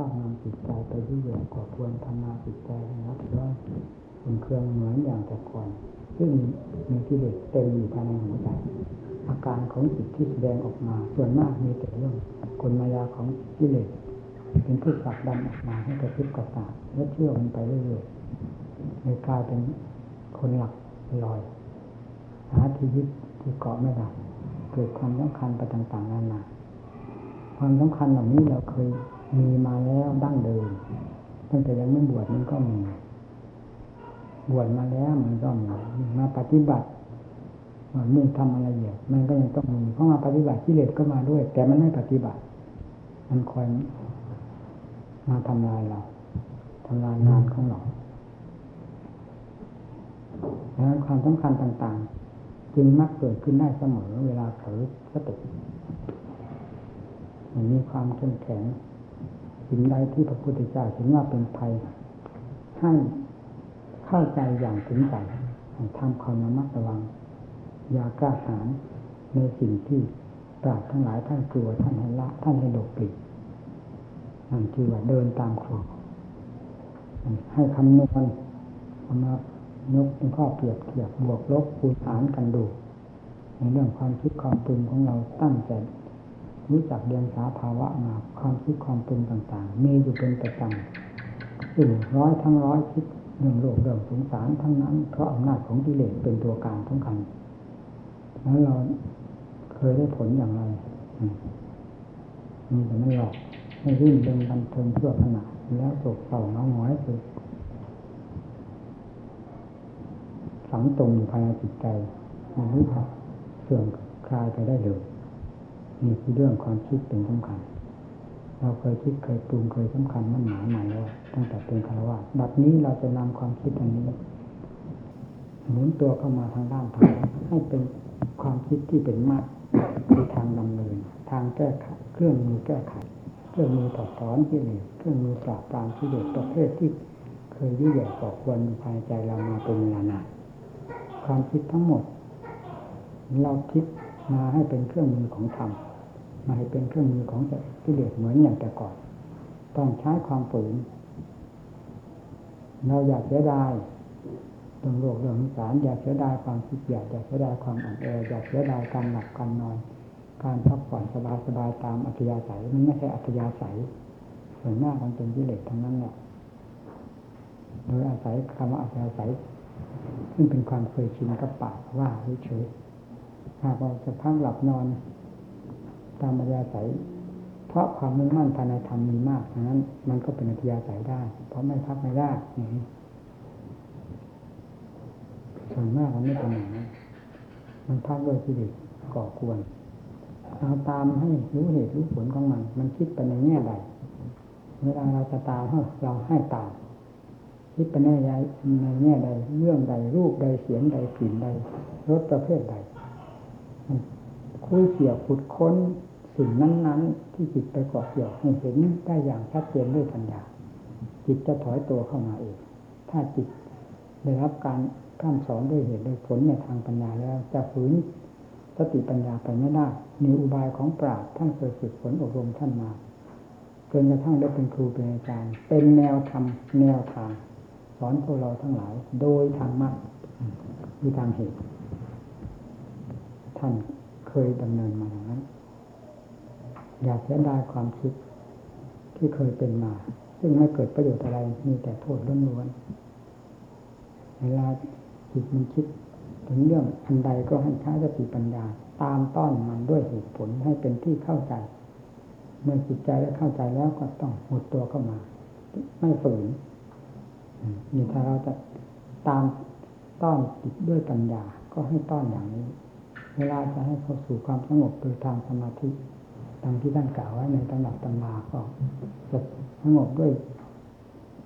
ข้ามนำจิตใจไปที่เหยื่อก่อควรทำนาจิตใจนะครับร้อนคุณเครื่องเหมือนอย่างแต่ก่อนซึ่งมีกิเลสเต็มอยู่ภายในหัวใจอาการของจิตที่แสดงออกมา ส่วนมากมีแต่เรื่องกลมายาของกิเลสเป็นผู้ผลักดันออกมาให้กระพริบกระตาและเชื่อมันไปเรื่อยๆในกลายเป็นคนหลักลอย หาที่ยึดที่เกาะไม่ได้เกิดความสำคัญไปต่างๆนานาความสำคัญเหล่านี้เราเคย มีมาแล้วดั้งเดิมตั้งแต่ยังไม่บวชมันก็มี บวชมาแล้วมันก็มีมาปฏิบัติมุ่งทำอะไรอย่างมันก็ยังต้องมีเพราะมาปฏิบัติกิเลสก็มาด้วย แต่มันไม่ปฏิบัติ มันคอยมาทำลายเราทำลายงานของเราดังนั้นความสำคัญต่างๆ จึงมักเกิดขึ้นได้เสมอเวลาเผลอสติมันมีความเข้มแข็ง สิ่งใดที่พระพุทธเจ้าถึงว่าเป็นภัย ให้เข้าใจอย่างถึงใจทำความระมัดระวัง อย่ากล้าหาญในสิ่งที่ปราดทั้งหลายท่านกลัวท่านให้ละ ท่านให้หลบหลีกนั่นคือว่าเดินตามครูให้คำนวณเอามายกเป็นข้อเปรียบเทียบบวกลบคูณหารกันดู ในเรื่องความคิดความปรุงของเราตั้งแต่ รู้จักเรียนสาภาวะมาความคิดความปรุงต่างๆ มีอยู่เป็นประจำซึ่งร้อยทั้งร้อยคิดเรื่องโลกเรื่องสงสารทั้งนั้น เพราะอำนาจของกิเลสเป็นตัวการสำคัญแล้วเราเคยได้ผลอย่างไรมีแต่ไม่หลอกให้รื่นเริงบันเทิงชั่วขณะแล้วโศกเศร้าเงาหงอยไปฝังตรงอยู่ภายในจิตใจมันรู้จักเสื่อมคลายไปได้เลย นี่คือเรื่องความคิดเป็นสำคัญ เราเคยคิดเคยปรุงเคยสำคัญมันหมายหมายว่าตั้งแต่เป็นคารวะบัดนี้เราจะนำความคิดอันนี้หมุนตัวเข้ามาทางด้านทางให้เป็นความคิดที่เป็นมากคือทางดำเนิน ทางแก้ไขเครื่องมือแก้ไขเครื่องมือถอดถอนกิเลสเครื่องมือปราบปรามกิเลสประเภทที่เคยยุ่ยแย่ก่อควรภายใจเรามาเป็นเวลานานความคิดทั้งหมด เราคิดมาให้เป็นเครื่องมือของธรรม มาให้เป็นเครื่องมือของกิเลสเหมือนอย่างแต่ก่อน ต้องใช้ความฝืน เราอยากเสียดายเรื่องโลกเรื่องสารอยากเสียดายความคิดอยากอยากเสียดายความอ่อนแออยากเสียดายการหลับการนอน การพักผ่อนสบายสบายตามอัธยาศัยมันไม่ใช่อัธยาศัยส่วนมากมันเป็นกิเลสทั้งนั้นแหละโดยอาศัยคำว่าอัธยาศัยซึ่งเป็นความเคยชินกับปากว่าเฉยหากเราจะพักหลับนอน ตามอัธยาศัย เพราะความมุ่งมั่นภายในธรรมมีมากฉะนั้น มันก็เป็นอัธยาศัยได้ เพราะไม่พักไม่ได้ส่วนมากมันไม่เป็นอย่างนั้นมันพักด้วยกิเลสก่อกวนเราตามให้รู้เหตุรู้ผลของมัน มันคิดไปในแง่ใดเวลาเราจะตามเราให้ตามคิดไปในใดในแง่ใด เรื่องใด รูปใดเสียงใดกลิ่นใดรสประเภทใดคุยเกี่ยวขุดค้น สิ่งนั้น ๆ ที่จิตไปเกาะเกี่ยวให้เห็นได้อย่างชัดเจนด้วยปัญญา จิตจะถอยตัวเข้ามาเองถ้าจิตได้รับการข้ามสอนด้วยเหตุด้วยผลในทางปัญญาแล้วจะฝืนสติปัญญาไปไม่ได้ มีอุบายของปราบท่านเคยฝึกฝนอบรมท่านมาจนกระทั่งได้เป็นครูเป็นอาจารย์ เป็นแนวธรรมแนวทางสอนพวกเราทั้งหลาย โดยทางมรรคคือทางเหตุ ท่านเคยดำเนินมาอย่างนั้น อยากเสียดายความคิดที่เคยเป็นมา ซึ่งไม่เกิดประโยชน์อะไรมีแต่โทษล้วนๆเวลาจิตมันคิด ถึงเรื่องอันใดก็ให้ใช้สติปัญญา ตามต้อนมันด้วยเหตุผลให้เป็นที่เข้าใจ เมื่อจิตใจได้เข้าใจแล้วก็ต้องหดตัวเข้ามา ไม่ฝืนนี่ถ้าเราจะตามต้อนจิตด้วยปัญญาก็ให้ต้อนอย่างนี้ เวลาจะให้เข้าสู่ความสงบโดยทางสมาธิ ดังที่ท่านกล่าวไว้ในตำหนักตำราก็จะสงบด้วย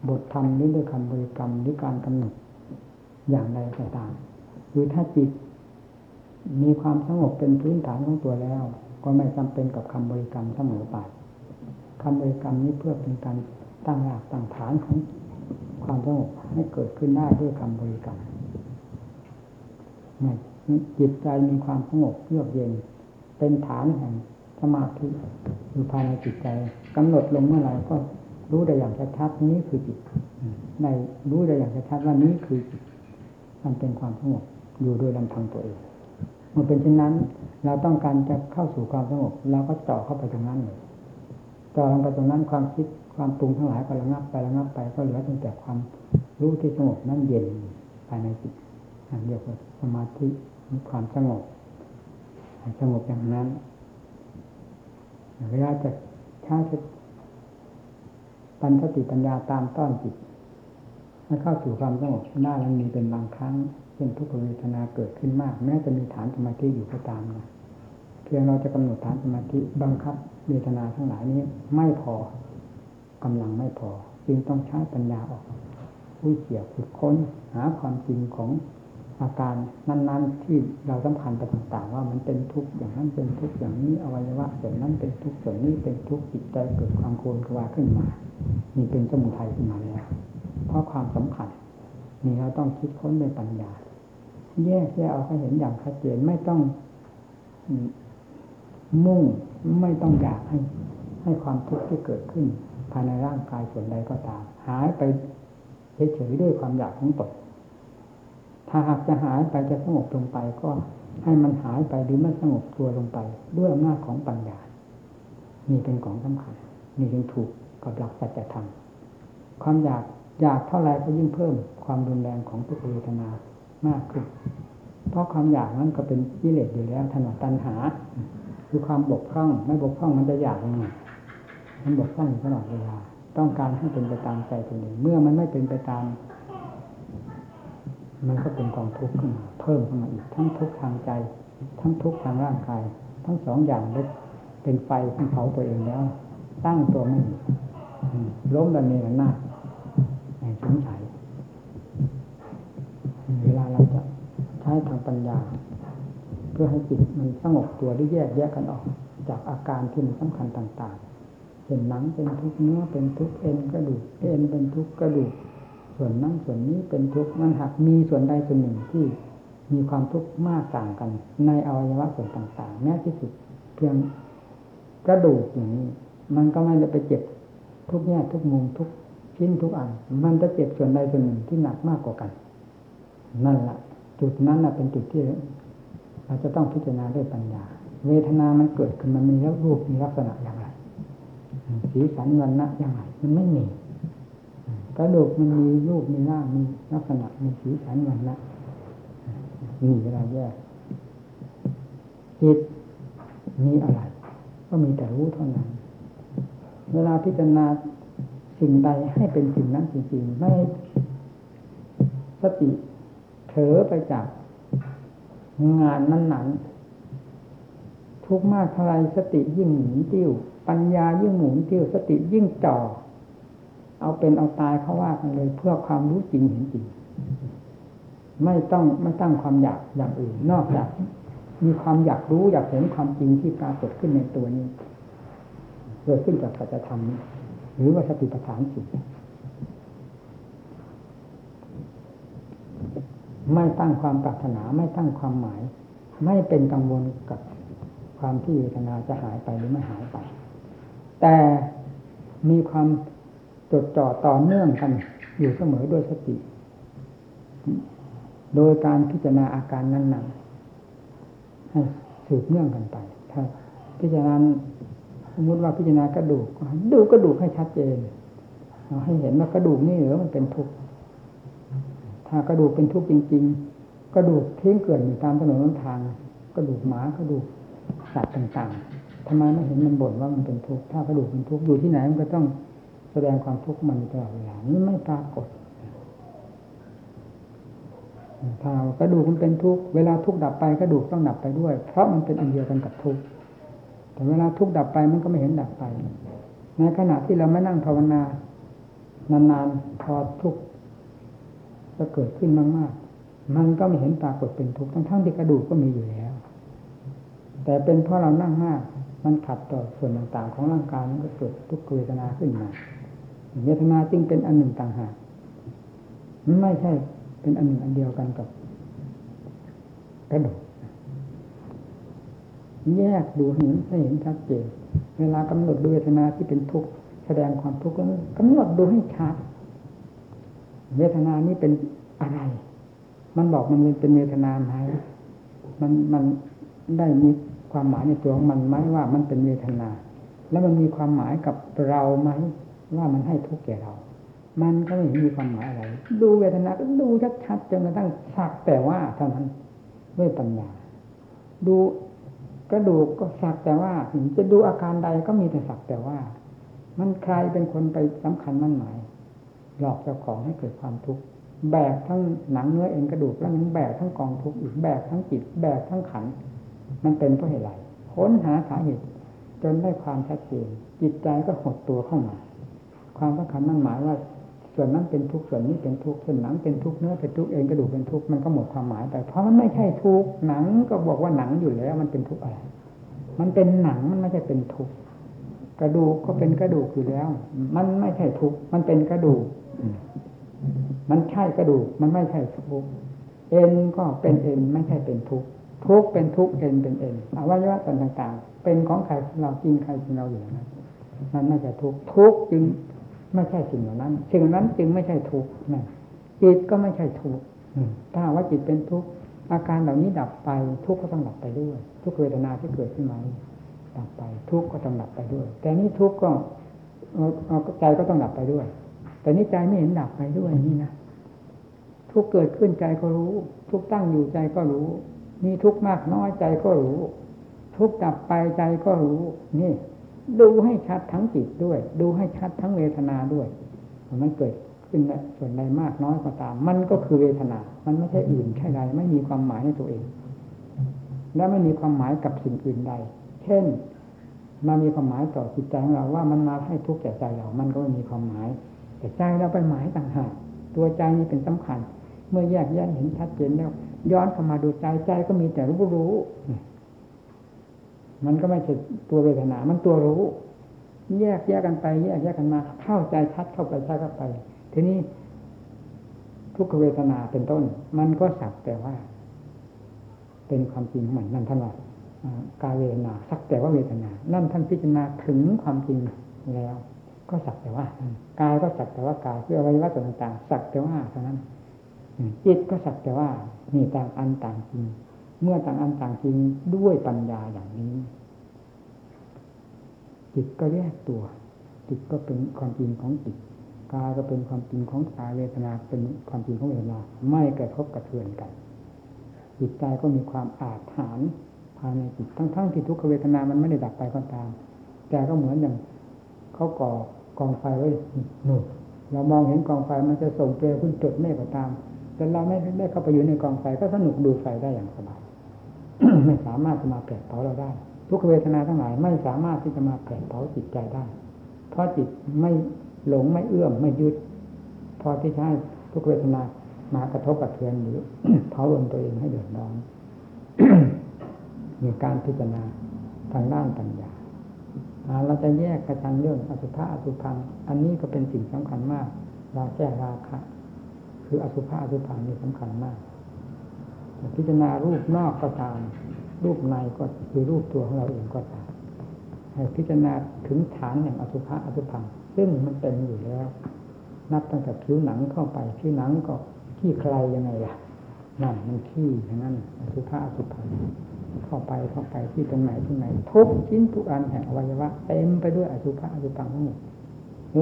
บทธรรมหรือด้วยคำบริกรรมหรือการกำหนดอย่างใดก็ตามคือถ้าจิต มีความสงบเป็นพื้นฐานของตัวแล้ว ก็ไม่จำเป็นกับคำบริกรรมเสมอไปคำบริกรรมนี้เพื่อเป็นการตั้งหลักตั้งฐานของความสงบให้เกิดขึ้นได้ด้วยคำบริกรรมจิตใจมีความสงบเยือกเย็น เป็นฐานแห่ง สมาธิอยู่ภายในจิตใจกำหนดลงเมื่อไหร่ก็รู้ได้อย่างชัดๆนี้คือจิตในรู้ได้อย่างชัดๆว่านี้คือจิตมันเป็นความสงบอยู่โดยลำพังตัวเองเมื่อเป็นเช่นนั้น เราต้องการจะเข้าสู่ความสงบเราก็เจาะเข้าไปตรงนั้นเลยจาะลงไปตรงนั้นความคิดความปรุงทั้งหลายก็ระงับไประงับไปก็เหลือเพียงแต่ความรู้ที่สงบนั่นเย็นภายในจิตอันเรียวกว่าสมาธิมีความสงบสงบอย่างนั้น เวลาจะใช้ปัญสติปัญญาตามต้อนจิตให้เข้าสู่ความสงบหน้ามันมีเป็นบางครั้งเช่นทุกขเวทนาเกิดขึ้นมาก แม้จะมีฐานสมาธิอยู่ก็ตามนะเพียงเราจะกำหนดฐานสมาธิบังคับเวทนาทั้งหลายนี้ไม่พอกำลังไม่พอ จึงต้องใช้ปัญญาออกวิเกี่ยวขุดค้นหาความจริงของ อาการนั้นๆ ที่เราสัมพันธ์ไปต่างๆ ว่ามันเป็นทุกข์อย่างนั้นเป็นทุกข์อย่างนี้อวัยวะส่วนนั้นเป็นทุกข์ส่วนนี้เป็นทุกข์จิตใจเกิดความโกรธกวาขึ้นมานี่เป็นสมุทัยขึ้นมาแล้วเพราะความสำคัญนี่เราต้องคิดค้นด้วยปัญญา แยกแยกเอาให้เห็นอย่างชัดเจนไม่ต้องมุ่งไม่ต้องอยากให้ ให้ความทุกข์ที่เกิดขึ้น ภายในร่างกายส่วนใดก็ตาม หายไปเฉยๆด้วยความอยากของตน ถ้าหากจะหายไปจะสงบลงไปก็ให้มันหายไปหรือไม่สงบตัวลงไป ด้วยอำนาจของปัญญา นี่เป็นของสำคัญ นี่จึงถูกกับหลักสัจธรรม ความอยากอยากเท่าไรก็ยิ่งเพิ่มความรุนแรงของทุกเวทนามากขึ้น เพราะความอยากนั้นก็เป็นกิเลสอยู่แล้วถนอตัณหา คือความบกพร่อง ไม่บกพร่องมันจะอยากยังไงมันบกพร่องอยู่ตลอดเวลา ต้องการให้เป็นไปตามใจตัวเอง เมื่อมันไม่เป็นไปตาม มันก็เป็นกองทุกข์ขึ้นมาเพิ่มขึ้นมาอีกทั้งทุกข์ทางใจ ทั้งทุกข์ทางร่างกาย ทั้งสองอย่างได้เป็นไฟที่เผาตัวเองแล้ว ตั้งตัวไม่ล้มดันเนรนาในสงสัยเวลาเราจะใช้ทางปัญญา เพื่อให้จิตมันสงบตัวได้แยกแยกกันออก จากอาการที่มันสำคัญต่าง ๆเช่นหนังเป็นทุกเนื้อเป็นทุกเอ็นกระดูกเอ็นเป็นทุกกระดูก ส่วนนั้นส่วนนี้เป็นทุกข์มันหากมีส่วนใดส่วนหนึ่งที่มีความทุกข์มากต่างกัน ในอวัยวะส่วนต่างๆแม้ที่สุดเพียงกระดูกอย่างนี้ มันก็ไม่ได้ไปเจ็บทุกแง่ทุกมุมทุกชิ้นทุกอัน มันจะเจ็บส่วนใดส่วนหนึ่งที่หนักมากกว่ากัน นั่นแหละจุดนั้นเป็นจุดที่เราจะต้องพิจารณาด้วยปัญญา เวทนามันเกิดขึ้นมันมีรูปมีลักษณะอย่างไรสีสันวันนะอย่างไรมันไม่มี กระดูกมันมีรูปมีร่างมีลักษณะมีสีสันวันนะนี่เวลาแยกจิตมีอะไร ก็มีแต่รู้เท่านั้น เวลาพิจารณาสิ่งใดให้เป็นสิ่งนั้นจริงๆ ไม่สติเถอไปจากงานนั้นๆ ทุกมากเท่าไรสติยิ่งหมุนติ้ว ปัญญายิ่งหมุนติ้ว สติยิ่งจ่อ เอาเป็นเอาตายเขาว่ากันเลย เพื่อความรู้จริงเห็นจริง ไม่ต้องไม่ตั้งความอยากอย่างอื่น นอกจาก มีความอยากรู้อยากเห็นความจริงที่ปรากฏขึ้นในตัวนี้เกิดขึ้นจากสัจธรรมหรือว่าสติปัฏฐานสี่ไม่ตั้งความปรารถนาไม่ตั้งความหมาย ไม่เป็นกังวลกับความที่เวทนาจะหายไปหรือไม่หายไป แต่มีความ จดจ่อต่อเนื่องกันอยู่เสมอโดยสติ โดยการพิจารณาอาการนั้นๆให้สืบเนื่องกันไป ถ้าพิจารณาสมมติว่าพิจารณากระดูกดูกระดูกให้ชัดเจนเราให้เห็นว่ากระดูกนี่หรือมันเป็นทุกข์ถ้ากระดูกเป็นทุกข์จริง ๆ กระดูกทิ้งเกลื่อนอยู่ตามถนนทาง กระดูกหมากระดูกสัตว์ต่างๆทำไมไม่เห็นมันบ่นว่ามันเป็นทุกข์ถ้ากระดูกเป็นทุกข์อยู่ที่ไหนมันก็ต้อง แสดงความทุกข์มันตลอดเวลานี่ไม่ปรากฏถ้ากระดูกมันเป็นทุกข์เวลาทุกข์ดับไปกระดูกต้องดับไปด้วย เพราะมันเป็นอันเดียวกันกับทุกข์แต่เวลาทุกข์ดับไปมันก็ไม่เห็นดับไปในขณะที่เราไม่นั่งภาวนานานๆพอทุกข์จะเกิดขึ้นมากๆ มันก็ไม่เห็นปรากฏเป็นทุกข์ทั้งๆที่กระดูกก็มีอยู่แล้ว แต่เป็นเพราะเรานั่งมาก มันขัดต่อส่วนต่างๆ ของร่างกายมันก็เกิดทุกขเวทนาขึ้นมา เวทนาจึงเป็นอันหนึ่งต่างหากไม่ใช่เป็นอันหนึ่งอันเดียวกันกับกระดูกแยกดูเห็นให้เห็นชัดเจนเวลากำหนดดูเวทนาที่เป็นทุกข์แสดงความทุกข์กำหนดดูให้ชัดเวทนานี้เป็นอะไร มันบอกมันเป็นเวทนาไหมมันมันได้มีความหมายในตัวของมันไหมว่ามันเป็นเวทนา แล้วมันมีความหมายกับเราไหม ว่ามันให้ทุกข์แก่เรา มันก็ไม่มีความหมายอะไร ดูเวทนาก็ดูชัดๆจนกระทั่งสักแต่ว่าเท่านั้นด้วยปัญญา ดูกระดูกก็สักแต่ว่าจะดูอาการใดก็มีแต่สักแต่ว่า มันใครเป็นคนไปสำคัญมั่นหมายหลอกเจ้าของให้เกิดความทุกข์แบกทั้งหนังเนื้อเอ็นกระดูกแล้วยังแบกทั้งกองทุกข์อีกแบกทั้งจิตแบกทั้งขัน มันเป็นเพราะเหตุไรค้นหาสาเหตุจนได้ความชัดเจนจิตใจก็หดตัวเข้ามา ความสำคัญมั่นหมายว่า ส่วนนั้นเป็นทุกส่วนนี้เป็นทุกข์ส่วนหนังเป็นทุกเนื้อเป็นทุกเอ็นกระดูกเป็นทุกมันก็หมดความหมายไป เพราะมันไม่ใช่ทุกหนังก็บอกว่าหนังอยู่แล้ว มันเป็นทุกอะไร มันเป็นหนังมันไม่ใช่เป็นทุกกระดูกก็เป็นกระดูกอยู่แล้ว มันไม่ใช่ทุกมันเป็นกระดูกมันใช่กระดูก มันไม่ใช่ทุกเอ็นก็เป็นเอ็นไม่ใช่เป็นทุกทุกเป็นทุกเอ็นเป็นเอ็นอวัยวะต่าง ๆ เป็นของใครเราจริงใครจริงเราอยู่นั้นมันไม่ใช่ทุกทุกจึง ไม่ใช่สิ่งเหล่านั้น สิ่งนั้นจึงไม่ใช่ทุกข์นั่นจิตก็ไม่ใช่ทุกข์ถ้าว่าจิตเป็นทุกข์อาการเหล่านี้ดับไป ทุกข์ก็ต้องดับไปด้วย ทุกเวทนาที่เกิดขึ้นมาดับไป ทุกข์ก็ต้องดับไปด้วย แต่นี้ทุกข์ก็ใจก็ต้องดับไปด้วย แต่นี้ใจไม่เห็นดับไปด้วยนี่นะทุกเกิดขึ้นใจก็รู้ ทุกตั้งอยู่ใจก็รู้ มีทุกมากน้อยใจก็รู้ ทุกดับไปใจก็รู้ นี่ ดูให้ชัดทั้งจิตด้วย ดูให้ชัดทั้งเวทนาด้วยมันเกิดขึ้นส่วนใดมากน้อยก็ตาม มันก็คือเวทนา มันไม่ใช่อื่นใช่ใดไม่มีความหมายในตัวเอง และไม่มีความหมายกับสิ่งอื่นใด เช่นมามีความหมายต่อจิตใจของเราว่ามันมาให้ทุกข์แก่ใจเรา มันก็ไม่มีความหมาย แต่ใจเราไปหมายต่างหาก ตัวใจนี้เป็นสำคัญ เมื่อแยกแยกเห็นชัดเจนแล้ว ย้อนเข้ามาดูใจใจก็มีแต่รู้รู้ มันก็ไม่ใช่ตัวเวทนา มันตัวรู้ แยกแยกกันไป แยกแยกกันมา เข้าใจชัดเข้าไปชัดเข้าไป ทีนี้ ทุกขเวทนาเป็นต้น มันก็สักแต่ว่า เป็นความจริงของมันนั่นท่านว่ากาเวทนาสักแต่ว่าเวทนา นั่นท่านพิจารณาถึงความจริงแล้ว ก็สักแต่ว่ากายก็สักแต่ว่ากายคืออวัยวะต่างๆสักแต่ว่าเท่านั้นจิตก็สักแต่ว่านี่ต่างอันต่างจริง เมื่อต่างอันต่างจริงด้วยปัญญาอย่างนี้ จิตก็แยกตัว จิตก็เป็นความจริงของจิตกายก็เป็นความจริงของกายเวทนาเป็นความจริงของเวทนาไม่กระทบกระเทือนกัน จิตใจก็มีความอาถรรพ์ภายในจิตทั้งๆทที่ทุกขเวทนามันไม่ได้ดับไปก็ตาม แต่ก็เหมือนอย่างเขาก่อกองไฟไว้หนุเรามองเห็นกองไฟมันจะส่งเปลวขึ้นจุดเมฆก็ตาม แต่เราไม่ได้เข้าไปอยู่ในกองไฟก็สนุกดูไฟได้อย่างสบาย ไม่สามารถจะมาแผดเผาเราได้ ทุกเวทนาทั้งหลายไม่สามารถที่จะมาแผดเผาจิตใจได้ เพราะจิตไม่หลงไม่เอื้อมไม่ยึดพอที่ใช้ทุกเวทนามากระทบกระเทือนหรือเผาลนตัวเองให้เดือดร้อนมีการพิจารณาทางด้านปัญญาเราจะแยกกระชันเรื่องอสุภะอสุพัง อันนี้ก็เป็นสิ่งสำคัญมาก เราแก้ราคะ คืออสุภะอสุพังนี่สำคัญมาก พิจารณารูปนอกก็ตาม รูปในก็คือรูปตัวของเราเองก็ตามให้พิจารณาถึงฐานแห่งอสุภะอสุพังซึ่งมันเป็นอยู่แล้ว นับตั้งแต่ผิวหนังเข้าไปผิวหนังก็ขี้ใครยังไงล่ะนั่นมันขี้อย่างนั้นอสุภะอสุพังเข้าไปเข้าไปที่ตรงไหนที่ไหนทุกชิ้นทุกอันแห่งอวัยวะเต็มไปด้วยอสุภะอสุพังทั้งหมด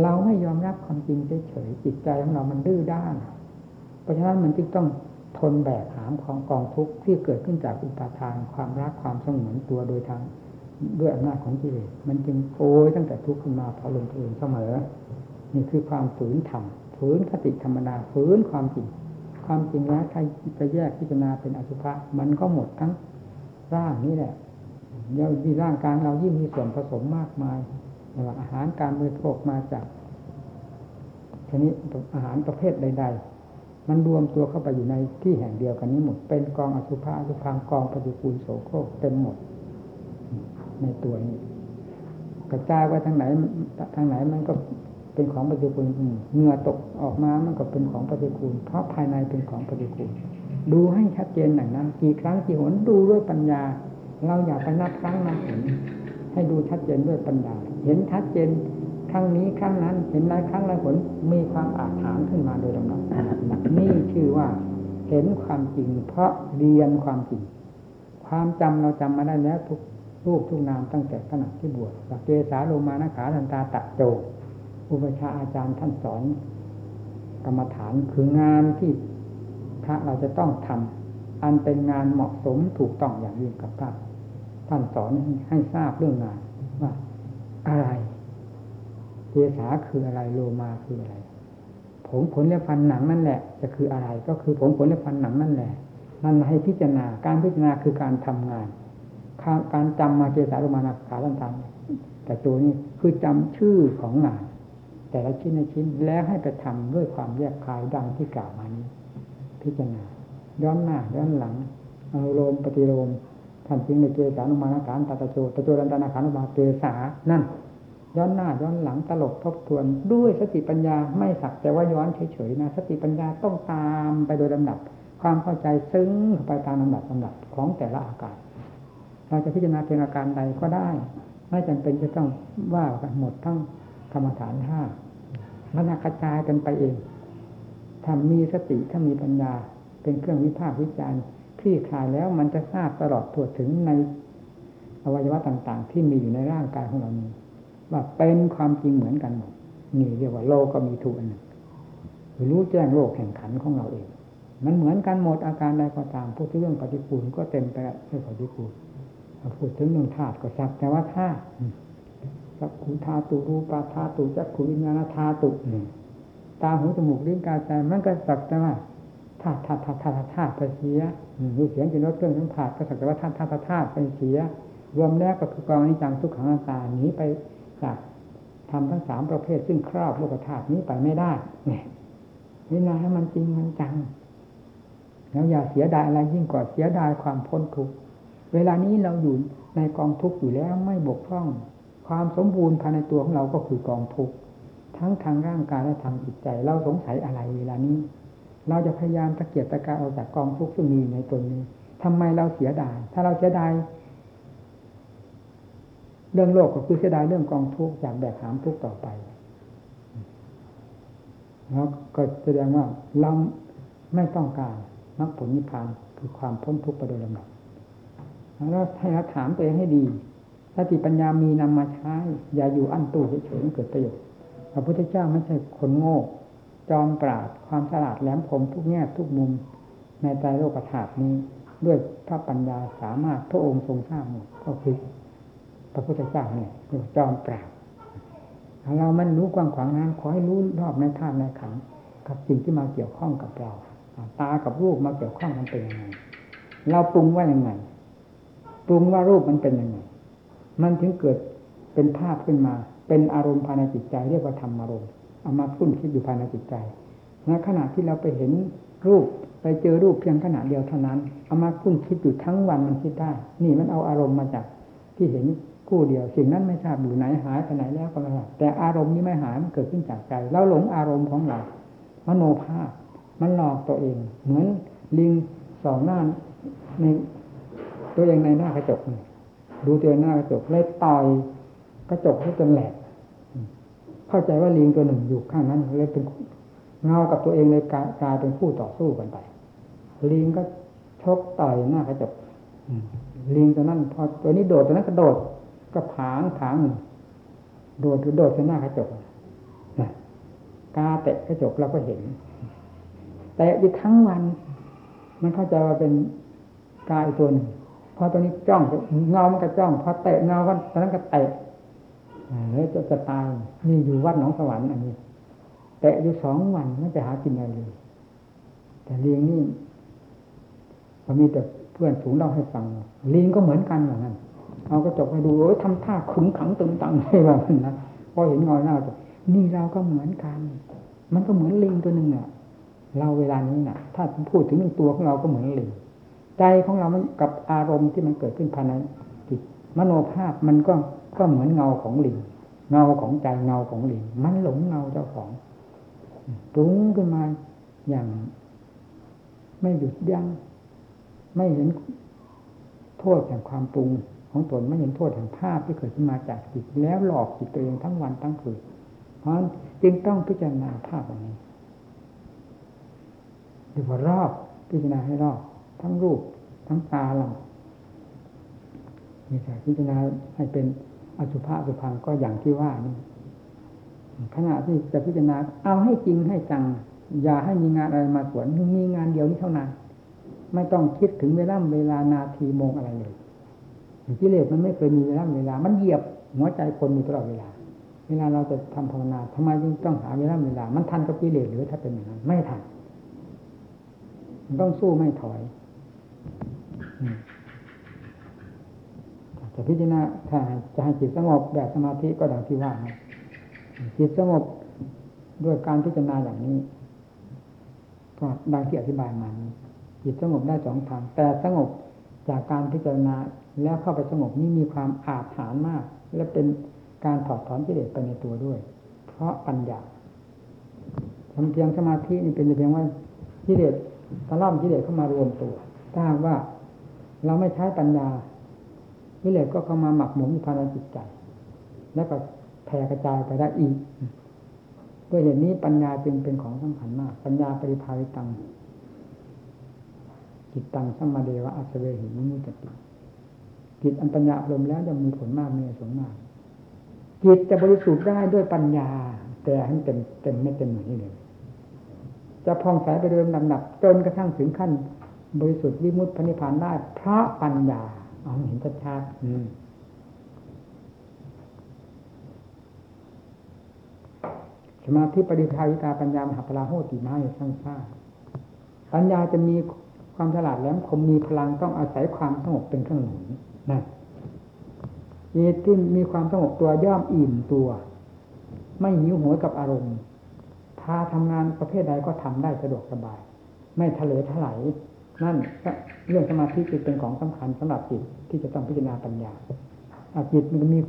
เราไม่ยอมรับความจริงเฉยๆจิตใจของเรามันดื้อด้าน เพราะฉะนั้นมันจึงต้อง ทนแบกหามของกองทุกข์ที่เกิดขึ้นจากอุปาทาน ความรักความสงวนตัวโดยทางด้วยอำนาจของกิเลสมันจึงโอยตั้งแต่ทุกข์ขึ้นมาพอลงตัวเองเสมอนี่คือความฝืนธรรมฝืนคติธรรมดาฝืนความจริง ความจริงแล้วถ้าจะแยกพิจารณาเป็นอสุภะมันก็หมดทั้งร่างนี้แหละเดี๋ยวที่ร่างกายเรายิ่งมีส่วนผสมมากมายว่อาหารการบริโภคมาจากชนิดอาหารประเภทใด ๆ มันรวมตัวเข้าไปอยู่ในที่แห่งเดียวกันนี้หมด เป็นกองอสุภะอสุพังกองปฏิกูลโสโครกเต็มหมด ในตัวนี้ กระจายไปทางไหนทางไหนมันก็เป็นของปฏิกูลเหงื่อตกออกมามันก็เป็นของปฏิกูล เพราะภายในเป็นของปฏิกูล ดูให้ชัดเจนอย่างนั้นกี่ครั้งกี่หนดูด้วยปัญญา เราอย่าไปนับครั้งนับหนให้ดูชัดเจนด้วยปัญญา เห็นชัดเจน ครั้งนี้ครั้งนั้นเห็นหลายครั้งหลายผลมีความอาถรรพ์ขึ้นมาโดยลำดับนี่ชื่อว่าเห็นความจริง เพราะเรียนความจริง ความจำเราจำมาได้แล้วทุกรูปทุกนามตั้งแต่ขณะที่บวชสักเกสาโลมานะขาทันตาตะโจอุปชาอาจารย์ท่านสอน กรรมฐานคืองานที่พระเราจะต้องทำอันเป็นงานเหมาะสมถูกต้องอย่างยิ่งกับพระท่านสอนให้ทราบเรื่องงานว่าอะไร เกษาคืออะไรโลมาคืออะไร ผมขนและฟันหนังนั่นแหละ จะคืออะไร ก็คือผมขนและฟันหนังนั่นแหละนั่นให้พิจารณาการพิจารณาคือการทำงาน การจำมาเกษาโลมานาขาลันตันแต่ตัวนี้คือจำชื่อของงาน แต่ละชิ้นในชิ้นแล้วให้ไปทำด้วยความแยกคายดังที่กล่าวมานี้ พิจารณาย้อนหน้าย้อนหลังอนุโลมปฏิโลมท่านจึงในเกสานุมานาการตาตะโจตะโจรันตานาคานุมาเกสานั่น ย้อนหน้าย้อนหลังตลบทบทวน ด้วยสติปัญญาไม่สักแต่ว่าย้อนเฉยๆนะ สติปัญญาต้องตามไปโดยลำดับ ความเข้าใจซึ้งไปตามลำดับลำดับของแต่ละอาการ เราจะพิจารณาเพียงอาการใดก็ได้ ไม่จำเป็นจะต้องว่ากันหมดทั้งกรรมฐานห้ามันกระจายกันไปเองถ้ามีสติถ้ามีปัญญา เป็นเครื่องวิพากษ์วิจารณ์คลี่คลายแล้วมันจะทราบตลอดทั่วถึงในอวัยวะต่าง ๆ ที่มีอยู่ในร่างกายของเรานี้ ว่าเป็นความจริงเหมือนกันหมดนี่เรียกว่าโลกก็มีทุกอันหนึ่งรู้แจ้งโลกแข่งขันของเราเอง มันเหมือนกันหมดอาการใดก็ตามพูดถึงเรื่องปฏิปูลก็เต็มไปด้วยปฏิปูลพูดถึงเรื่องธาตุก็สักแต่ว่าธาตุสักขุธาตุรูปาธาตุจักขุวิญญาณธาตุนี่ตาหูจมูกลิ้นกายใจมันก็สักแต่ว่าธาตุธาตุธาตุธาตุธาตุไปเสียรูเสียงกินรสเครื่องสัมผัสก็สักแต่ว่าธาตุธาตุธาตุไปเสียรวมแล้วก็คือกองนิจังทุกขังตาหนีไป จากทำทั้งสามประเภทซึ่งครอบโลกธาตุนี้ไปไม่ได้เนี่ยวินาให้มันจริงมันจังแล้วอย่าเสียดายอะไรยิ่งกว่าเสียดายความพ้นทุกข์เวลานี้เราอยู่ในกองทุกข์อยู่แล้วไม่บกพร่อง ความสมบูรณ์ภายในตัวของเราก็คือกองทุกข์ทั้งทางร่างกายและทางจิตใจ เราสงสัยอะไรเวลานี้ เราจะพยายามตะเกียบตะกายออกจากกองทุกข์ซึ่มีในตนนี้ทำไมเราเสียดาย ถ้าเราเสียดาย เรื่องโลกก็คือเสียดายเรื่องกองทุกข์อยากแบกหามทุกข์ต่อไปแล้วก็แสดงว่าเราไม่ต้องการมรรคผลนิพพานคือความพ้นทุกข์ไปโดยลำดับแล้วให้เราถามตัวเองให้ดีสติปัญญามีนำมาใช้ อย่าอยู่อั้นตู้เฉยๆเกิดประโยชน์พระพุทธเจ้าไม่ใช่คนโง่ จอมปราดความฉลาดแหลมคมทุกแง่ทุกมุมในใจโลกธาตุนี้ ด้วยพระปัญญาสามารถพระองค์ทรงสร้างหมดก็คือ พระพุทธเจ้าเนี่ยจอมปราดเรามันรู้กว้างขวางนั้นขอให้รู้รอบในธาตุในขันกับสิ่งที่มาเกี่ยวข้องกับเรา ตากับรูปมาเกี่ยวข้องมันเป็นยังไง เราปรุงว่ายังไงปรุงว่ารูปมันเป็นยังไง มันถึงเกิดเป็นภาพขึ้นมา เป็นอารมณ์ภายในจิตใจ เรียกว่าธรรมอารมณ์เอามาพุ่นคิดอยู่ภายในจิตใจในขณะที่เราไปเห็นรูปไปเจอรูปเพียงขณะเดียวเท่านั้น เอามาพุ่นคิดอยู่ทั้งวันมันคิดได้ นี่มันเอาอารมณ์มาจากที่เห็น คู่เดียว สิ่งนั้นไม่ทราบอยู่ไหนหายไปไหนแล้วก็ไม่ทราบแต่อารมณ์นี้ไม่หายมันเกิดขึ้นจากใจเราหลงอารมณ์ของเรามโนภาพ มันหลอกตัวเอง เหมือนลิงสองหน้าในตัวเองในหน้ากระจกดูตัวหน้ากระจกเลยต่อยกระจกให้จนแหลกเข้าใจว่าลิงตัวหนึ่งอยู่ข้างนั้นเลยเป็นเงากับตัวเองเลยกลายเป็นคู่ต่อสู้กันไป ลิงก็ชกต่อยหน้ากระจกลิงตัวนั้นพอตัวนี้โดดตัวนั้นกระโดด ก็ผางผางโดดโดดใส่หน้ากระจกกาเตะกระจกเราก็เห็นแต่อีกทั้งวัน มันเข้าใจว่าเป็นกายตัวหนึ่งพอตัวนี้จ้องเงามันก็จ้องพอเตะเงาก็ตอนนั้นก็เตะแล้วจะจะตายนี่อยู่วัดหนองสวรรค์อันนี้เตะอยู่สองวันไม่จะหากินอะไรเลยแต่เลี้ยงนี่พอมีแต่เพื่อนฝูงเล่าให้ฟังลิงก็เหมือนกันอย่างนั้น เอากระจกไปดูโอ้ยทำท่าขึงขังตึงตังให้แบบนั้นนะพอเห็นงอหน้านี่เราก็เหมือนกัน มันก็เหมือนลิงตัวหนึ่งเนี่ยเราเวลานี้น่ะ ถ้าพูดถึงเรื่องตัวของเราก็เหมือนลิงใจของเรามันกับอารมณ์ที่มันเกิดขึ้นภายในจิตมโนภาพมันก็ก็เหมือนเงาของลิงเงาของใจเงาของลิงมันหลงเงาเจ้าของปรุงขึ้นมาอย่าง ไม่หยุดยัง้งไม่เห็นโทษแห่งความปรุง ของตนไม่เห็นโทษแห่งภาพที่เกิดขึ้นมาจากจิตแล้วหลอกจิตตัวเองทั้งวันทั้งคืน เพราะจึงต้องพิจารณาภาพอันนี้ดูว่ารอบพิจารณาให้รอบทั้งรูปทั้งตาเรานี่แต่พิจารณาให้เป็นอสุภะสุพังก็อย่างที่ว่านี่ขณะที่จะพิจารณาเอาให้จริงให้จัง อย่าให้มีงานอะไรมาสวนมีงานเดียวนี้เท่านั้น ไม่ต้องคิดถึงเวลาเวลานาทีโมงอะไรเลย กิเลสมันไม่เคยมีเวลาเวลา มันเหยียบหัวใจคนอยู่ตลอดเวลา เวลาเราจะทำภาวนาทำไมจึงต้องหาเวลาเวลา มันทันกับกิเลสหรือถ้าเป็นอย่างนั้นไม่ทันมันต้องสู้ไม่ถอยจะพิจารณาถ้าจะให้จิตสงบแบบสมาธิก็ดังที่ว่าจิตสงบด้วยการพิจารณาอย่างนี้ก็ดังที่อธิบายมานี้จิตสงบได้สองทาง แต่สงบจากการพิจารณา แล้วเข้าไปสงบนี้มีความอาถรรพ์มาก และเป็นการถอดถอนกิเลสไปในตัวด้วย เพราะปัญญาทำเพียงสมาธินี่เป็นเพียงว่ากิเลสตะล่อมกิเลสเข้ามารวมตัวถ้าว่าเราไม่ใช้ปัญญากิเลสก็เข้ามาหมักหมมอยู่ภายในจิตใจ แล้วก็แผ่กระจายไปได้อีกด้วยเหตุนี้ปัญญาจึงเป็นของสำคัญมาก ปัญญาปริภาวิตังจิตตังสัมมาเดวะอัศเวหิมุนุจติ จิตอันปัญญาลมแล้วจะมีผลมากมีผลมากจิตจะบริสุทธิ์ได้ด้วยปัญญา แต่ให้เต็มเต็มไม่เต็มหน่วยนี่เลยจะพองใสไปเดิมลำดับจนกระทั่งถึงขั้น บริสุทธิ์วิมุตติพนิพานได้เพราะปัญญาเอาเห็นชัดๆสมาธิปริภาวิตาปัญญามหาปราโหติมาอยู่สร้างซ่าปัญญาจะมีความฉลาดแหลมคมมีพลังต้องอาศัยความสงบเป็นเครื่องหนุน นั่นจิตที่มีความสงบตัวย่อมอิ่มตัว ไม่หิวโหยกับอารมณ์ ถ้าทำงานประเภทใดก็ทำได้สะดวกสบาย ไม่ทะเลทลายนั่นเรื่องสมาธิจิตเป็นของสำคัญสำหรับจิตที่จะต้องพิจารณาปัญญาจิตมันมี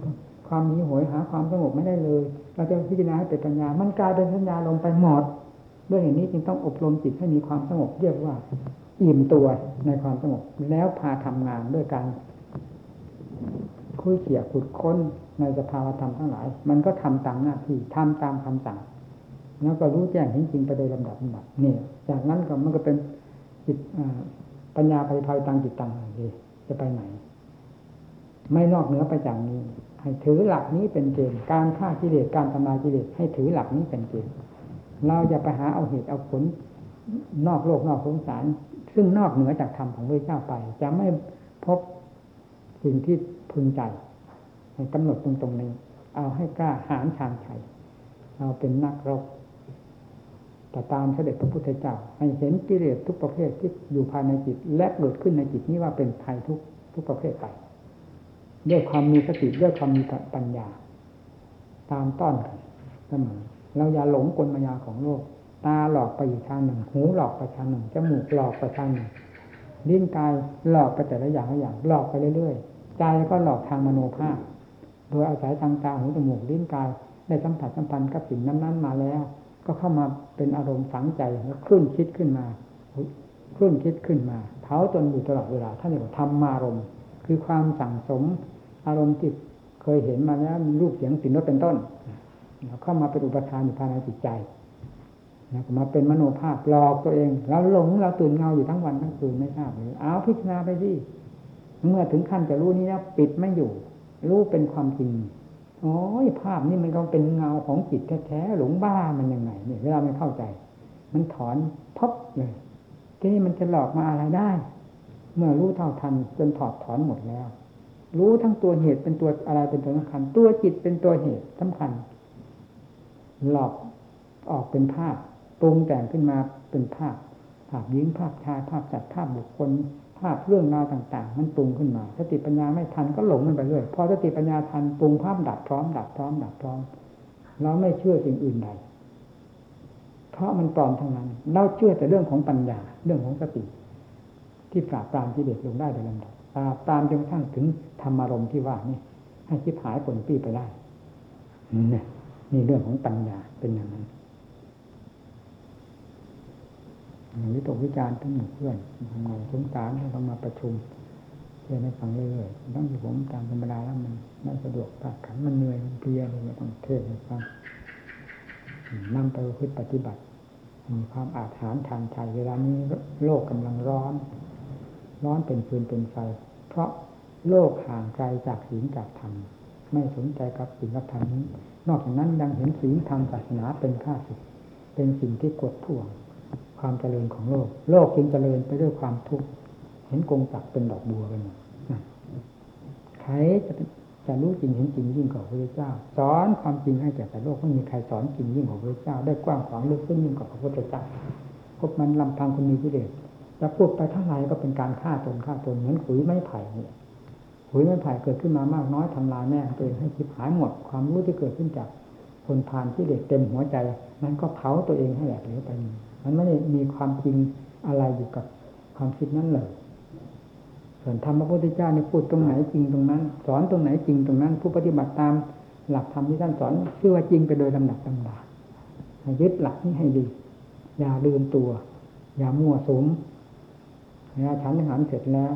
ความหิวโหยหา ความสงบไม่ได้เลย เราจะพิจารณาให้เป็นปัญญา มันกลายเป็นสัญญาลงไปหมดด้วยเหตุนี้จึงต้องอบรมจิตให้มีความสงบเรียกว่า อิ่มตัวในความสงบแล้วพาทำงานด้วยการ คุยเขี่ยขุดค้นในสภาวธรรมทั้งหลาย มันก็ทำตามหน้าที่ทำตามคำสั่ง แล้วก็รู้แจ้งจริงไปโดยลำดับลำดับนี่จากนั้นก็มันก็เป็นจิตปัญญาภัยภัยตังจิตตังอะไรจะไปไหน ไม่นอกเหนือไปจากนี้ ให้ถือหลักนี้เป็นเกณฑ์การฆ่ากิเลสการทำลายกิเลสให้ถือหลักนี้เป็นเกณฑ์เราจะไปหาเอาเหตุเอาผลนอกโลกนอกสงสาร ซึ่งนอกเหนือจากธรรมของพระเจ้าไป จะไม่พบ สิ่งที่พึงใจให้กำหนดตรงตรงนี้ เอาให้กล้าหาญชานชัยเอาเป็นนักรบแต่ตามเสด็จพระพุทธเจ้า ให้เห็นกิเลสทุกประเภทที่อยู่ภายในจิต และเกิดขึ้นในจิตนี้ว่าเป็นภัยทุกทุกประเภทไปด้วยความมีสติด้วยความมีปัญญา ตามต้อนกันเสมอเราอย่าหลงกลมายาของโลก ตาหลอกไปอีกทางหนึ่ง หูหลอกไปทางหนึ่งจมูกหลอกไปทางหนึ่งลิ้นกายหลอกไปแต่ละอย่างละอย่างหลอกไปเรื่อยๆ ใจก็หลอกทางมโนภาพ โดยอาศัยทางตาหูจมูกลิ้นกายได้สัมผัสสัมพันธ์กับสิ่งนั้นๆมาแล้ว ก็เข้ามาเป็นอารมณ์ฝังใจแล้วคลื่นคิดขึ้นมาคลื่นคิดขึ้นมาเท้าจนอยู่ตลอดเวลาท่านเรียกว่าธรรมารมณ์ คือความสั่งสมอารมณ์ที่เคยเห็นมาแล้วมีรูปเสียงสิ่งนั้นเป็นต้นเข้ามาเป็นอุปทานอยู่ภายในจิตใจนะมาเป็นมโนภาพหลอกตัวเองเราหลงเราตื่นเงาอยู่ทั้งวันทั้งคืนไม่ทราบเลยเอาพิจารณาไปสิ เมื่อถึงขั้นจะรู้นี้แล้วปิดไม่อยู่ รู้เป็นความจริงโอ้ยภาพนี่มันก็เป็นเงาของจิตแท้ๆหลงบ้ามันยังไงเนี่ยเวลาไม่เข้าใจ มันถอนพับเลยทีนี้มันจะหลอกมาอะไรได้ เมื่อรู้เท่าทันจนถอดถอนหมดแล้ว รู้ทั้งตัวเหตุเป็นตัวอะไรเป็นตัวสำคัญ ตัวจิตเป็นตัวเหตุสำคัญ หลอกออกเป็นภาพปรุงแต่งขึ้นมาเป็นภาพ ภาพหญิงภาพชายภาพสัตว์ภาพบุคคลาพเรื่องราวต่าง ๆ มันปรุงขึ้นมา สติปัญญาไม่ทันก็หลงมันไปเรื่อยพอสติปัญญาทันปรุงภาพดับพร้อมดับพร้อมดับพร้อมเราไม่เชื่อสิ่งอื่นใดเพราะมันปลอมทั้งนั้น เราเชื่อแต่เรื่องของปัญญาเรื่องของสติ ที่ปราบปรามที่เด็ดลงได้โดยลำดับปราบปรามจนกระทั่งถึงธรรมารมณ์ที่ว่านี่ให้ชิบหายผลปีไปได้นี่เรื่องของปัญญาเป็นอย่างนั้น วิตกวิจารณ์ทั้งหมดเพื่อนทำงานสงสารให้เขามาประชุมเพื่อให้ฟังเรื่อยๆต้องที่ผมตามธรรมดาแล้วมันไม่สะดวกปากขันมันเหนื่อยมันเพียเลยต้องเทศให้ฟังนำไปพึ่ปฏิบัติ มีความอาถรรพ์ทางใจเวลานี้โลกกำลังร้อน ร้อนเป็นฟืนเป็นไฟ เพราะโลกห่างไกลจากศีลจากธรรมไม่สนใจกับศีลกับธรรมนี้ นอกจากนั้นยังเห็นศีลธรรมศาสนาเป็นข้าศึกเป็นสิ่งที่กดท่วง ความเจริญของโลก โลกจึงเจริญไปด้วยความทุกข์เห็นกงจักเป็นดอกบัวกันใครจะจะรู้จริงเห็นจริงยิ่งกว่าพระเจ้า สอนความจริงให้แก่แต่โลกไม่มีใครสอนจริงยิ่งกว่าพระเจ้า ได้กว้างขวางลึกซึ้งยิ่งกว่าพระพุทธเจ้าพบมันลำพังคนมีกิเลสจะพูดไปเท่าไหร่ก็เป็นการฆ่าตนฆ่าตนเหมือนขุยไม้ไผ่เนี่ยขุยไม้ไผ่เกิดขึ้นมามากน้อยทำลายแม่ตัวเองให้คิดหายหมดความรู้ที่เกิดขึ้นจากคนผ่านที่เด็กเต็มหัวใจมันก็เผาตัวเองให้แหลกเหลวไป มันไม่ได้มีความจริงอะไรอยู่กับความคิดนั้นเลยส่วนธรรมพระพุทธเจ้านี่พูดตรงไหนจริงตรงนั้น สอนตรงไหนจริงตรงนั้น ผู้ปฏิบัติตามหลักธรรมที่ท่านสอนชื่อว่าจริงไปโดยลำดับลำดาให้ยึดหลักนี้ให้ดี อย่าลืมตัว อย่ามั่วสมเวลาฉันอาหารเสร็จแล้ว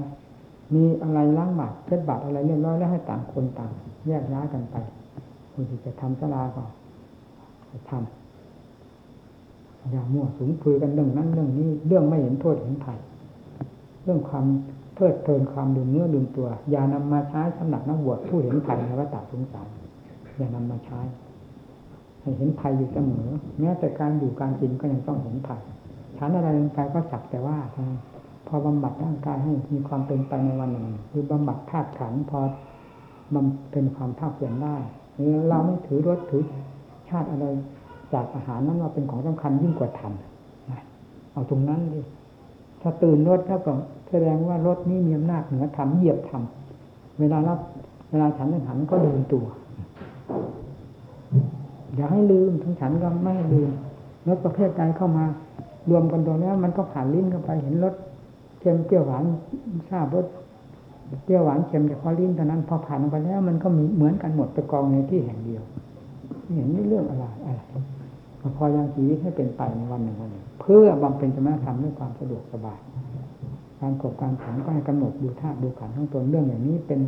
มีอะไรล้างบาตรเช็ดบาตรอะไรเรียบร้อยแล้วให้ต่างคนต่าง แยกย้ายกันไปคุณจะทำสลาก็ทำ อย่ามั่วสุมคุยกันเรื่องนั้นเรื่องนี้เรื่องไม่เห็นโทษเห็นภัยเรื่องความเพลิดเพลินความลืมเนื้อลืมตัว อย่านำมาใช้สำหรับนักบวชผู้เห็นภัยในวัฏสงสารอย่านำมาใช้ให้เห็นภัยอยู่เสมอแม้แต่การอยู่การกินก็ยังต้องเห็นภัยฉันอะไรลงไปก็สักแต่ว่าพอบำบัดร่างกายให้มีความเป็นไปในวันหนึ่งคือบำบัดธาตุขันพอบำเป็นความภาคเปลี่ยนได้เราไม่ถือรสถือชาติอะไร จากอาหารนั้นว่าเป็นของสำคัญยิ่งกว่าธรรมเอาตรงนั้นดิถ้าตื่นรถแล้วก็แสดงว่ารถนี้มีอำนาจเหนือธรรมเหยียบธรรมเวลารับเวลาฉันหันก็ลืมตัว อย่าให้ลืมทั้งฉันก็ไม่ให้ลืมรถประเภทใดเข้ามารวมกันตัวแล้มันก็ผ่านลิ้นเข้าไปเห็นรสเค็มเปรี้ยวหวานทราบรสเปรี้ยวหวานเค็มแต่พอลิ้นเท่านั้นพอผ่านไปแล้ว มันก็มีเหมือนกันหมดไปกองในที่แห่งเดียวเห็นนี่เรื่องอะไรอะไร พอยังชีวิตให้เป็นไปในวันหนึ่งวันหนึ่ง เพื่อบำเพ็ญธรรมธรรมด้วยความสะดวกสบาย การกบการขังก็ให้กำหนดดูธาตุดูขันทั้งตนเรื่องอย่างนี้เป็น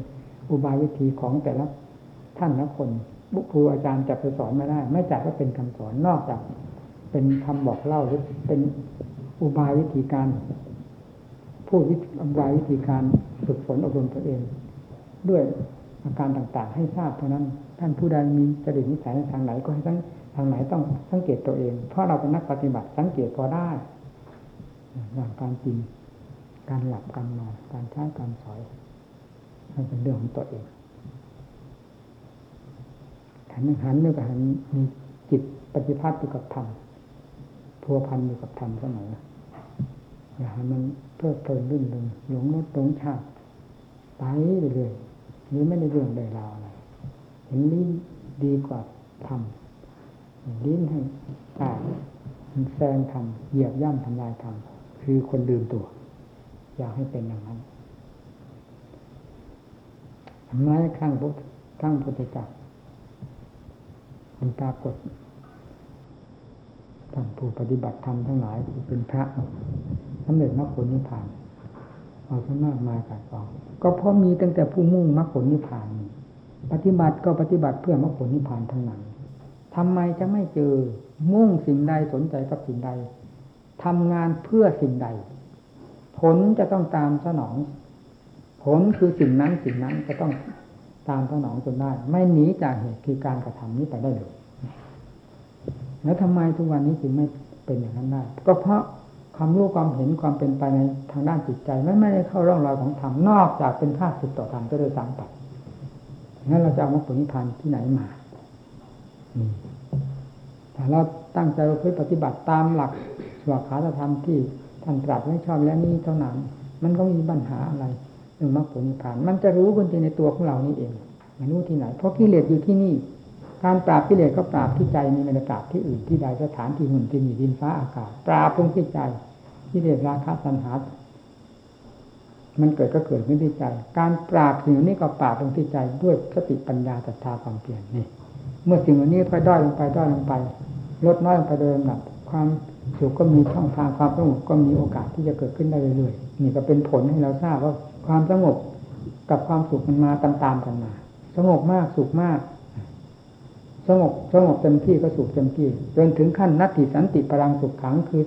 อุบายวิธีของแต่ละท่านละคนบุครูอาจารย์จะไปสอนไม่ได้ ไม่จัดว่าเป็นคำสอนนอกจาก เป็นคำบอกเล่าหรือเป็นอุบายวิธีการพูดวิธีอุบายวิธีการฝึกฝนอบรมตัวเอง ด้วยอาการต่างๆ ให้ทราบเท่านั้น ท่านผู้ใดมีจริตนิสัยทางไหนก็ให้ทั้ง ทางไหนต้องสังเกตตัวเอง เพราะเราเป็นนักปฏิบัติสังเกตพอได้อย่างการกิน การหลับการนอนการใช้การสอยมันเป็นเรื่องของตัวเองหันหันด้วยกับหันมีจิตปฏิภาณอยู่กับธรรมพัวพันอยู่กับธรรมเสมออย่าให้มันเพลิดเพลินรื่นเริงหลงรสหลงชาติไปเรื่อยๆหรือไม่ได้เรื่องใดราวอะไรเห็นนี้ดีกว่าธร รมลิ้นให้กายแซงทำเหยียบย่ำทำลายทำคือคนลืมตัว อยากให้เป็นอย่างนั้นไมข้างพุทธข้างพุทธจักรมันปรากฏท่านผู้ปฏิบัติธรรมทั้งหลายที่เป็นพระสำเร็จมรรคผลนิพพานเอาซะมากมายกายกองก็เพราะมีตั้งแต่ผู้มุ่งมรรคผลนิพพาน ปฏิบัติก็ปฏิบัติเพื่อมรรคผลนิพพานทั้งนั้น ทำไมจะไม่เจอ มุ่งสิ่งใดสนใจกับสิ่งใดทำงานเพื่อสิ่งใด ผลจะต้องตามสนอง ผลคือสิ่งนั้นสิ่งนั้นจะต้องตามสนองจนได้ ไม่หนีจากเหตุคือการกระทำนี้ไปได้เลย แล้วทำไมทุกวันนี้จึงไม่เป็นอย่างนั้นได้ ก็เพราะความรู้ความเห็นความเป็นไปในทางด้านจิตใจไม่ไม่ได้เข้าร่องรอยของธรรมนอกจากเป็นภาคสิทต่อธรรมก็โดยสามปัดงั้นเราจะเอามรรคผลนิพพานที่ไหนมา เราตั้งใจเพื่อปฏิบัติตามหลักสวขาธรรมที่ท่านตรัสไม่ชอบแล้วนี่เท่านั้น มันก็มีปัญหาอะไรเรื่องมรรคผลนิพพาน มันจะรู้กันในตัวของเรานี่เองไม่รู้ที่ไหน เพราะกิเลสอยู่ที่นี่ การปราบกิเลสก็ปราบที่ใจมีไม่ได้ปราบที่อื่นที่ใดสถานที่หุ่นที่มีดินฟ้าอากาศ ปราบตรงที่ใจกิเลสราคะสันหามันเกิดก็เกิดขึ้นที่ใจ การปราบสิ่งนี้ก็ปราบตรงที่ใจด้วยสติปัญญาศรัทธาความเปลี่ยนนี่ เมื่อสิ่งเหล่านี้ค่อยด้อยลงไปด้อยลงไป ลดน้อยลงไปโดยลำดับความสุขก็มีช่องทางความสงบก็มีโอกาสที่จะเกิดขึ้นได้เรื่อยๆนี่ก็เป็นผลให้เราทราบว่าความสงบกับความสุขมันมาตามๆกันมา สงบมากสุขมาก สงบสงบเต็มที่ก็สุขเต็มที่จนถึงขั้นนัตติสันติพลังสุขขังคือ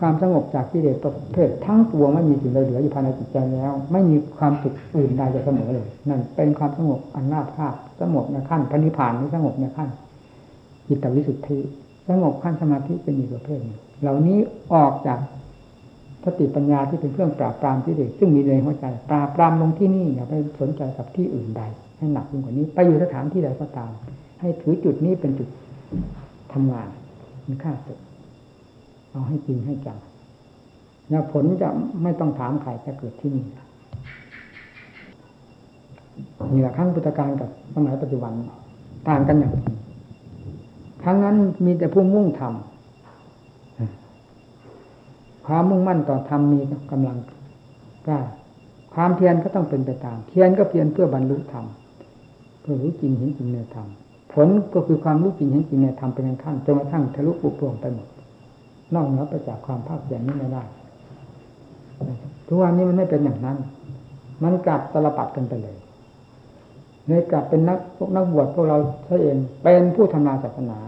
ความสงบจากกิเลสประเภททั้งปวงไม่มีสิ่งใดเหลืออยู่ภายในจิตใจแล้ว ไม่มีความสุขอื่นใดจะเสมอเลยนั่นเป็นความสงบอันน่าภาคสงบในขั้นพระนิพพานนี่สงบในขั้นจิตวิสุทธิสงบขั้นสมาธิเป็นอีกประเภทหนึ่งเหล่านี้ออกจากสติปัญญาที่เป็นเครื่องปราบปรามที่เด็กซึ่งมีในหัวใจปราบปรามลงที่นี่อย่าไปสนใจกับที่อื่นใด ให้หนักยิ่งกว่านี้ ไปอยู่สถานที่ใดก็ตาม ให้ถือจุดนี้เป็นจุดทำงานมีค่าสุด เอาให้จริงให้จังแล้วผลจะไม่ต้องถามใครจะเกิดที่นี่นี่แหละครั้งพุทธการกับสมัยปัจจุบันต่างกันอย่างนี้ครั้งนั้นมีแต่ผู้มุ่งทำความมุ่งมั่นต่อธรรมมีกำลังกล้าความเพียรก็ต้องเป็นไปตาม เพียรก็เพียรเพื่อบรรลุธรรมเพื่อรู้จริงเห็นจริงในธรรมผลก็คือความรู้จริงเห็นจริงในธรรมเป็นขั้นจนกระทั่งทะลุปุโปร่งไปหมด นอกเหนือไปจากความภาคเพียรนี้ไม่ได้ทุกวันนี้มันไม่เป็นอย่างนั้น มันกลับตลปัดกันไปเลยเลยกลับเป็นนักพวกนักบวชพวกเราใช่เองเป็นผู้ทำลายศาสนา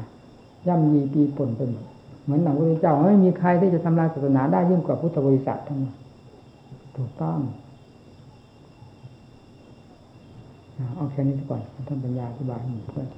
ย่ำยีปีปนไปหมดเหมือนหนังพระเจ้าไม่มีใครที่จะทำลายศาสนาได้ยิ่งกว่าพุทธบริษัททั้งนั้นถูกต้องเอาแค่นี้ก่อนท่านปัญญาอธิบายให้เพื่อน